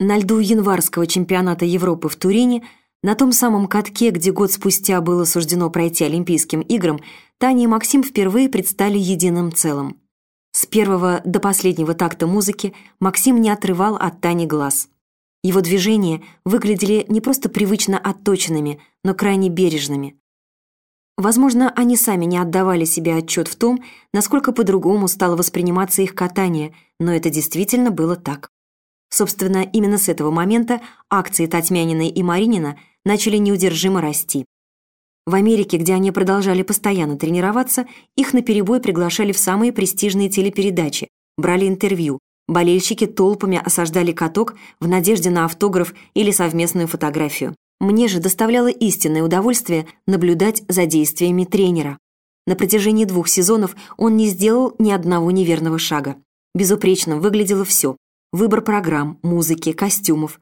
На льду январского чемпионата Европы в Турине, на том самом катке, где год спустя было суждено пройти Олимпийским играм, Таня и Максим впервые предстали единым целым. С первого до последнего такта музыки Максим не отрывал от Тани глаз. Его движения выглядели не просто привычно отточенными, но крайне бережными. Возможно, они сами не отдавали себе отчет в том, насколько по-другому стало восприниматься их катание, но это действительно было так. Собственно, именно с этого момента акции Татьмяниной и Маринина начали неудержимо расти. В Америке, где они продолжали постоянно тренироваться, их наперебой приглашали в самые престижные телепередачи, брали интервью, болельщики толпами осаждали каток в надежде на автограф или совместную фотографию. Мне же доставляло истинное удовольствие наблюдать за действиями тренера. На протяжении двух сезонов он не сделал ни одного неверного шага. Безупречно выглядело все. Выбор программ, музыки, костюмов,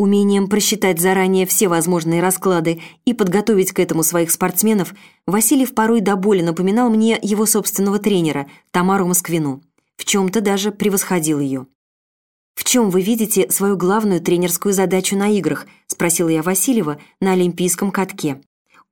Умением просчитать заранее все возможные расклады и подготовить к этому своих спортсменов, Васильев порой до боли напоминал мне его собственного тренера, Тамару Москвину. В чем-то даже превосходил ее. «В чем вы видите свою главную тренерскую задачу на играх?» – спросила я Васильева на олимпийском катке.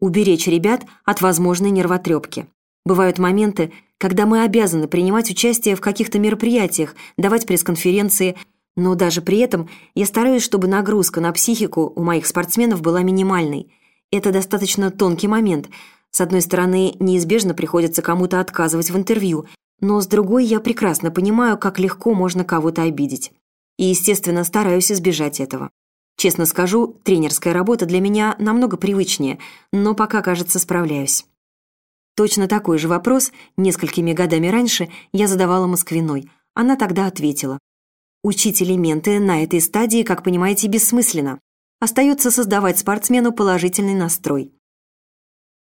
«Уберечь ребят от возможной нервотрепки. Бывают моменты, когда мы обязаны принимать участие в каких-то мероприятиях, давать пресс-конференции – но даже при этом я стараюсь, чтобы нагрузка на психику у моих спортсменов была минимальной. Это достаточно тонкий момент. С одной стороны, неизбежно приходится кому-то отказывать в интервью, но с другой я прекрасно понимаю, как легко можно кого-то обидеть. И, естественно, стараюсь избежать этого. Честно скажу, тренерская работа для меня намного привычнее, но пока, кажется, справляюсь. Точно такой же вопрос несколькими годами раньше я задавала Москвиной. Она тогда ответила. Учить элементы на этой стадии, как понимаете, бессмысленно. Остается создавать спортсмену положительный настрой.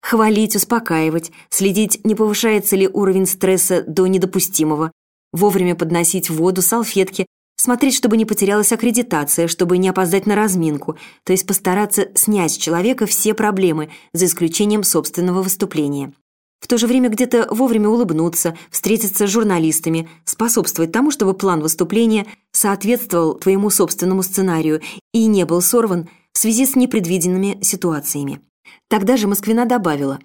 Хвалить, успокаивать, следить, не повышается ли уровень стресса до недопустимого, вовремя подносить воду, салфетки, смотреть, чтобы не потерялась аккредитация, чтобы не опоздать на разминку, то есть постараться снять с человека все проблемы, за исключением собственного выступления. В то же время где-то вовремя улыбнуться, встретиться с журналистами, способствовать тому, чтобы план выступления соответствовал твоему собственному сценарию и не был сорван в связи с непредвиденными ситуациями. Тогда же Москвина добавила,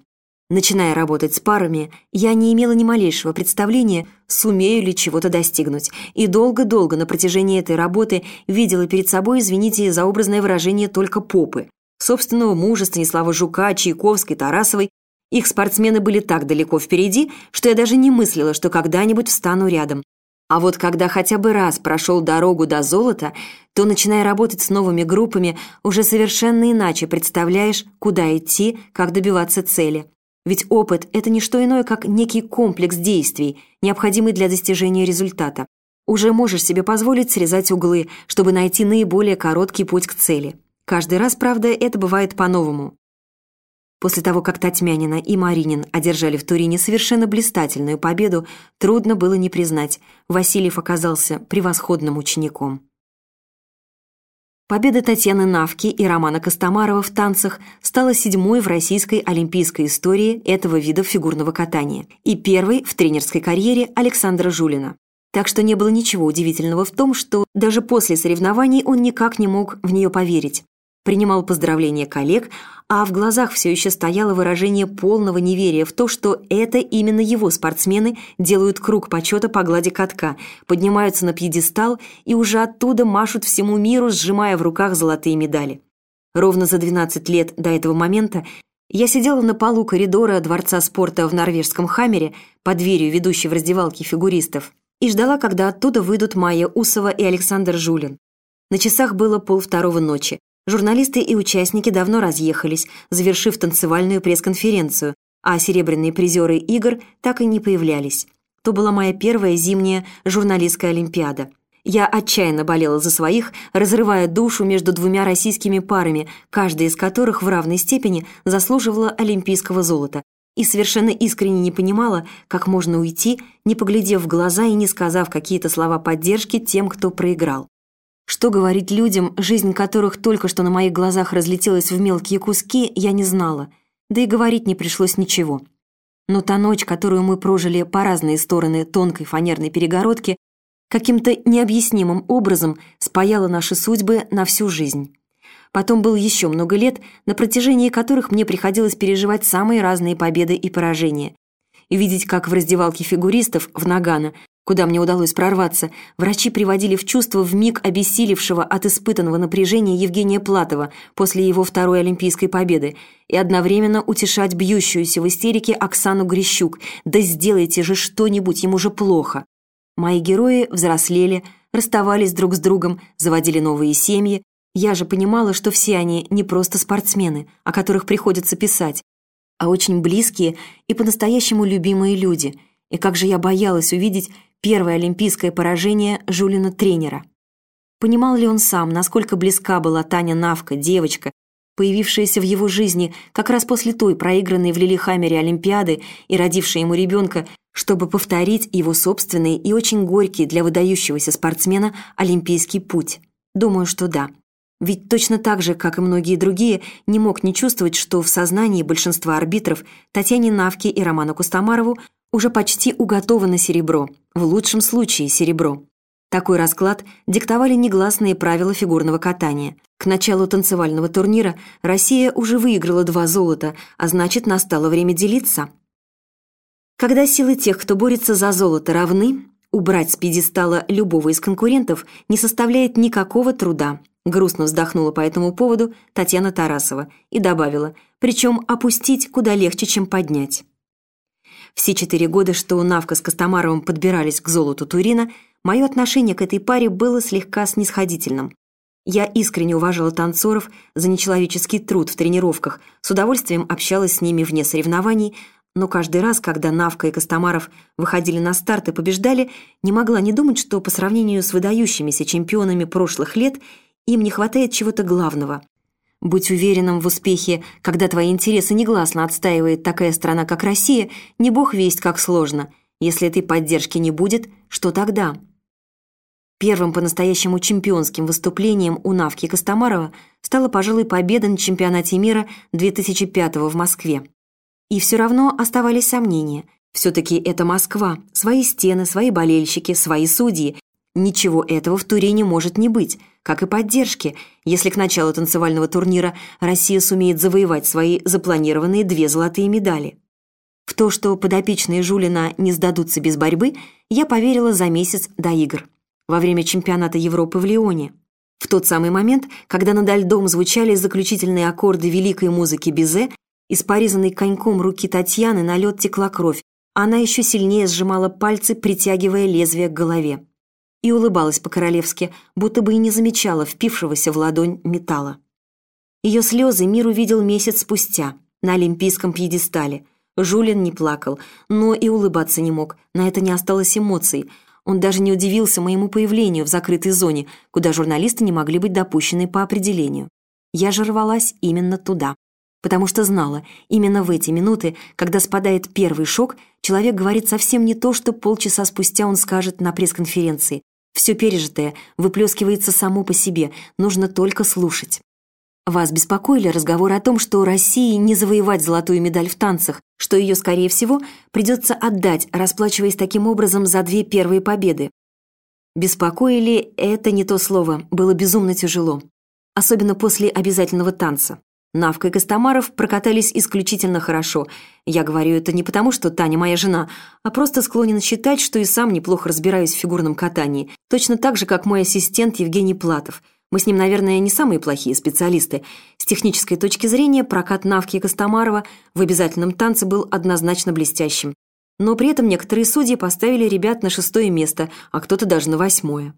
Начиная работать с парами, я не имела ни малейшего представления, сумею ли чего-то достигнуть, и долго-долго на протяжении этой работы видела перед собой, извините за образное выражение, только попы. Собственного мужа Станислава Жука, Чайковской, Тарасовой их спортсмены были так далеко впереди, что я даже не мыслила, что когда-нибудь встану рядом. А вот когда хотя бы раз прошел дорогу до золота, то, начиная работать с новыми группами, уже совершенно иначе представляешь, куда идти, как добиваться цели. Ведь опыт – это не что иное, как некий комплекс действий, необходимый для достижения результата. Уже можешь себе позволить срезать углы, чтобы найти наиболее короткий путь к цели. Каждый раз, правда, это бывает по-новому. После того, как Татьмянина и Маринин одержали в Турине совершенно блистательную победу, трудно было не признать, Васильев оказался превосходным учеником. Победа Татьяны Навки и Романа Костомарова в танцах стала седьмой в российской олимпийской истории этого вида фигурного катания и первой в тренерской карьере Александра Жулина. Так что не было ничего удивительного в том, что даже после соревнований он никак не мог в нее поверить принимал поздравления коллег, а в глазах все еще стояло выражение полного неверия в то, что это именно его спортсмены делают круг почета по глади катка, поднимаются на пьедестал и уже оттуда машут всему миру, сжимая в руках золотые медали. Ровно за 12 лет до этого момента я сидела на полу коридора Дворца спорта в норвежском Хаммере под дверью, ведущей в раздевалке фигуристов, и ждала, когда оттуда выйдут Майя Усова и Александр Жулин. На часах было полвторого ночи. Журналисты и участники давно разъехались, завершив танцевальную пресс-конференцию, а серебряные призеры игр так и не появлялись. То была моя первая зимняя журналистская олимпиада. Я отчаянно болела за своих, разрывая душу между двумя российскими парами, каждая из которых в равной степени заслуживала олимпийского золота, и совершенно искренне не понимала, как можно уйти, не поглядев в глаза и не сказав какие-то слова поддержки тем, кто проиграл. Что говорить людям, жизнь которых только что на моих глазах разлетелась в мелкие куски, я не знала. Да и говорить не пришлось ничего. Но та ночь, которую мы прожили по разные стороны тонкой фанерной перегородки, каким-то необъяснимым образом спаяла наши судьбы на всю жизнь. Потом было еще много лет, на протяжении которых мне приходилось переживать самые разные победы и поражения. И видеть, как в раздевалке фигуристов в Нагано, куда мне удалось прорваться, врачи приводили в чувство в миг обессилевшего от испытанного напряжения Евгения Платова после его второй олимпийской победы и одновременно утешать бьющуюся в истерике Оксану Грищук «Да сделайте же что-нибудь, ему же плохо». Мои герои взрослели, расставались друг с другом, заводили новые семьи, я же понимала, что все они не просто спортсмены, о которых приходится писать, а очень близкие и по-настоящему любимые люди. И как же я боялась увидеть первое олимпийское поражение Жулина-тренера. Понимал ли он сам, насколько близка была Таня Навка, девочка, появившаяся в его жизни как раз после той проигранной в Лилихаммере Олимпиады и родившая ему ребенка, чтобы повторить его собственный и очень горький для выдающегося спортсмена олимпийский путь? Думаю, что да. Ведь точно так же, как и многие другие, не мог не чувствовать, что в сознании большинства арбитров Татьяне Навке и Роману Кустомарову уже почти уготовано серебро, в лучшем случае серебро. Такой расклад диктовали негласные правила фигурного катания. К началу танцевального турнира Россия уже выиграла два золота, а значит, настало время делиться. Когда силы тех, кто борется за золото, равны, убрать с пьедестала любого из конкурентов не составляет никакого труда – Грустно вздохнула по этому поводу Татьяна Тарасова и добавила, причем опустить куда легче, чем поднять. Все четыре года, что Навка с Костомаровым подбирались к золоту Турина, мое отношение к этой паре было слегка снисходительным. Я искренне уважала танцоров за нечеловеческий труд в тренировках, с удовольствием общалась с ними вне соревнований, но каждый раз, когда Навка и Костомаров выходили на старт и побеждали, не могла не думать, что по сравнению с выдающимися чемпионами прошлых лет – им не хватает чего-то главного. Будь уверенным в успехе, когда твои интересы негласно отстаивает такая страна, как Россия, не бог весть, как сложно. Если этой поддержки не будет, что тогда? Первым по-настоящему чемпионским выступлением у Навки Костомарова стала, пожалуй, победа на чемпионате мира 2005 в Москве. И все равно оставались сомнения. Все-таки это Москва, свои стены, свои болельщики, свои судьи. Ничего этого в Турине может не быть – как и поддержки, если к началу танцевального турнира Россия сумеет завоевать свои запланированные две золотые медали. В то, что подопечные Жулина не сдадутся без борьбы, я поверила за месяц до игр, во время чемпионата Европы в Лионе. В тот самый момент, когда над льдом звучали заключительные аккорды великой музыки Бизе, из порезанной коньком руки Татьяны на лед текла кровь, она еще сильнее сжимала пальцы, притягивая лезвие к голове и улыбалась по-королевски, будто бы и не замечала впившегося в ладонь металла. Ее слезы мир увидел месяц спустя, на олимпийском пьедестале. Жулин не плакал, но и улыбаться не мог, на это не осталось эмоций. Он даже не удивился моему появлению в закрытой зоне, куда журналисты не могли быть допущены по определению. Я же рвалась именно туда потому что знала, именно в эти минуты, когда спадает первый шок, человек говорит совсем не то, что полчаса спустя он скажет на пресс-конференции. Все пережитое выплескивается само по себе, нужно только слушать. Вас беспокоили разговоры о том, что России не завоевать золотую медаль в танцах, что ее, скорее всего, придется отдать, расплачиваясь таким образом за две первые победы. Беспокоили – это не то слово, было безумно тяжело. Особенно после обязательного танца. Навка и Костомаров прокатались исключительно хорошо. Я говорю это не потому, что Таня моя жена, а просто склонен считать, что и сам неплохо разбираюсь в фигурном катании. Точно так же, как мой ассистент Евгений Платов. Мы с ним, наверное, не самые плохие специалисты. С технической точки зрения прокат Навки и Костомарова в обязательном танце был однозначно блестящим. Но при этом некоторые судьи поставили ребят на шестое место, а кто-то даже на восьмое.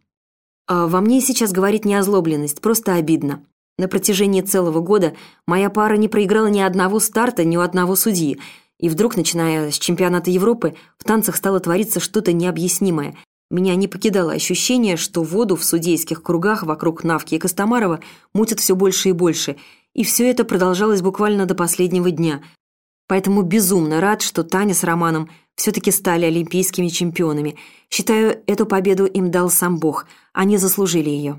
А во мне сейчас говорит не озлобленность, просто обидно. На протяжении целого года моя пара не проиграла ни одного старта, ни у одного судьи, и вдруг, начиная с чемпионата Европы, в танцах стало твориться что-то необъяснимое. Меня не покидало ощущение, что воду в судейских кругах вокруг Навки и Костомарова мутят все больше и больше, и все это продолжалось буквально до последнего дня. Поэтому безумно рад, что Таня с Романом все-таки стали олимпийскими чемпионами. Считаю, эту победу им дал сам Бог, они заслужили ее.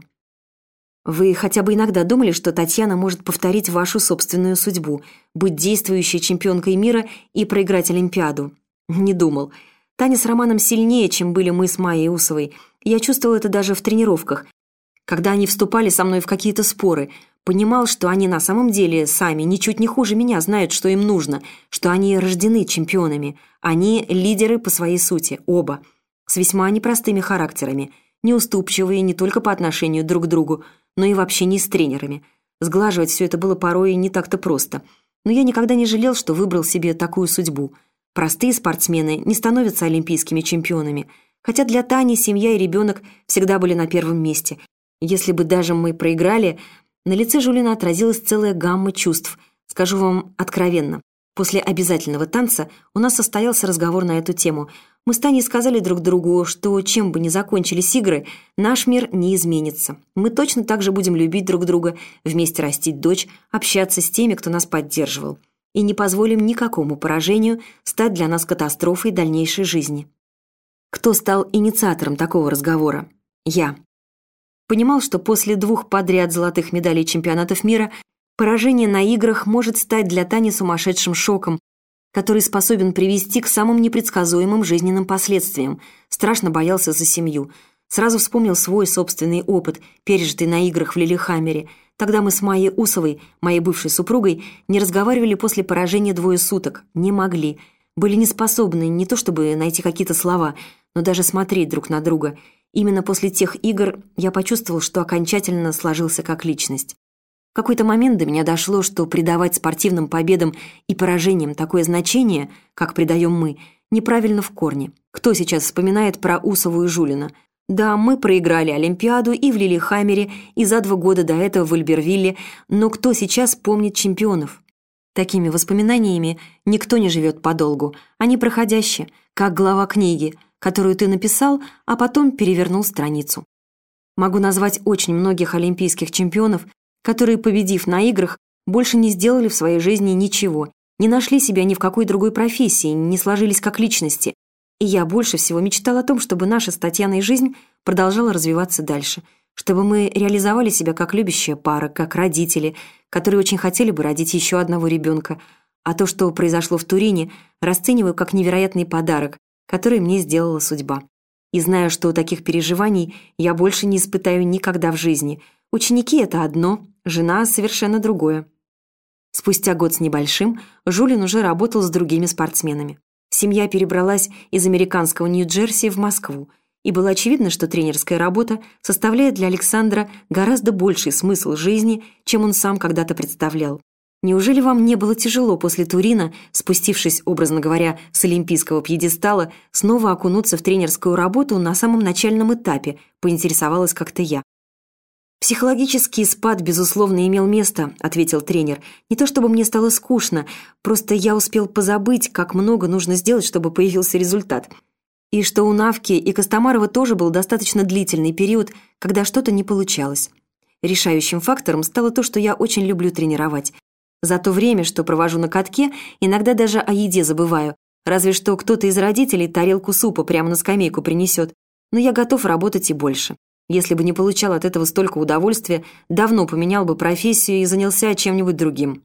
Вы хотя бы иногда думали, что Татьяна может повторить вашу собственную судьбу, быть действующей чемпионкой мира и проиграть Олимпиаду? Не думал. Таня с Романом сильнее, чем были мы с Майей Усовой. Я чувствовал это даже в тренировках, когда они вступали со мной в какие-то споры, понимал, что они на самом деле сами ничуть не хуже меня знают, что им нужно, что они рождены чемпионами, они лидеры по своей сути, оба, с весьма непростыми характерами, неуступчивые не только по отношению друг к другу, но и в общении с тренерами. Сглаживать все это было порой не так-то просто. Но я никогда не жалел, что выбрал себе такую судьбу. Простые спортсмены не становятся олимпийскими чемпионами, хотя для Тани семья и ребенок всегда были на первом месте, если бы даже мы проиграли, на лице Жулина отразилась целая гамма чувств. Скажу вам откровенно. После обязательного танца у нас состоялся разговор на эту тему. Мы с Таней сказали друг другу, что чем бы ни закончились игры, наш мир не изменится. Мы точно так же будем любить друг друга, вместе растить дочь, общаться с теми, кто нас поддерживал. И не позволим никакому поражению стать для нас катастрофой дальнейшей жизни. Кто стал инициатором такого разговора? Я. Понимал, что после двух подряд золотых медалей чемпионатов мира поражение на играх может стать для Тани сумасшедшим шоком, который способен привести к самым непредсказуемым жизненным последствиям. Страшно боялся за семью. Сразу вспомнил свой собственный опыт, пережитый на играх в Лилихаммере. Тогда мы с Майей Усовой, моей бывшей супругой, не разговаривали после поражения двое суток. Не могли. Были не способны не то чтобы найти какие-то слова, но даже смотреть друг на друга – Именно после тех игр я почувствовал, что окончательно сложился как личность. Какой-то момент до меня дошло, что придавать спортивным победам и поражениям такое значение, как придаем мы, неправильно в корне. Кто сейчас вспоминает про Усову и Жулина? Да, мы проиграли Олимпиаду и в Лилихаммере, и за два года до этого в Альбервилле, но кто сейчас помнит чемпионов? Такими воспоминаниями никто не живет подолгу, они проходящие, как глава книги – которую ты написал, а потом перевернул страницу. Могу назвать очень многих олимпийских чемпионов, которые, победив на играх, больше не сделали в своей жизни ничего, не нашли себя ни в какой другой профессии, не сложились как личности. И я больше всего мечтал о том, чтобы наша с Татьяной жизнь продолжала развиваться дальше, чтобы мы реализовали себя как любящая пара, как родители, которые очень хотели бы родить еще одного ребенка. А то, что произошло в Турине, расцениваю как невероятный подарок, который мне сделала судьба. И знаю, что таких переживаний я больше не испытаю никогда в жизни. Ученики — это одно, жена — совершенно другое. Спустя год с небольшим Жулин уже работал с другими спортсменами. Семья перебралась из американского Нью-Джерси в Москву, и было очевидно, что тренерская работа составляет для Александра гораздо больший смысл жизни, чем он сам когда-то представлял. Неужели вам не было тяжело после Турина, спустившись, образно говоря, с олимпийского пьедестала, снова окунуться в тренерскую работу на самом начальном этапе, поинтересовалась как-то я. «Психологический спад, безусловно, имел место», — ответил тренер. «Не то чтобы мне стало скучно, просто я успел позабыть, как много нужно сделать, чтобы появился результат. И что у Навки и Костомарова тоже был достаточно длительный период, когда что-то не получалось. Решающим фактором стало то, что я очень люблю тренировать. За то время, что провожу на катке, иногда даже о еде забываю. Разве что кто-то из родителей тарелку супа прямо на скамейку принесет. Но я готов работать и больше. Если бы не получал от этого столько удовольствия, давно поменял бы профессию и занялся чем-нибудь другим.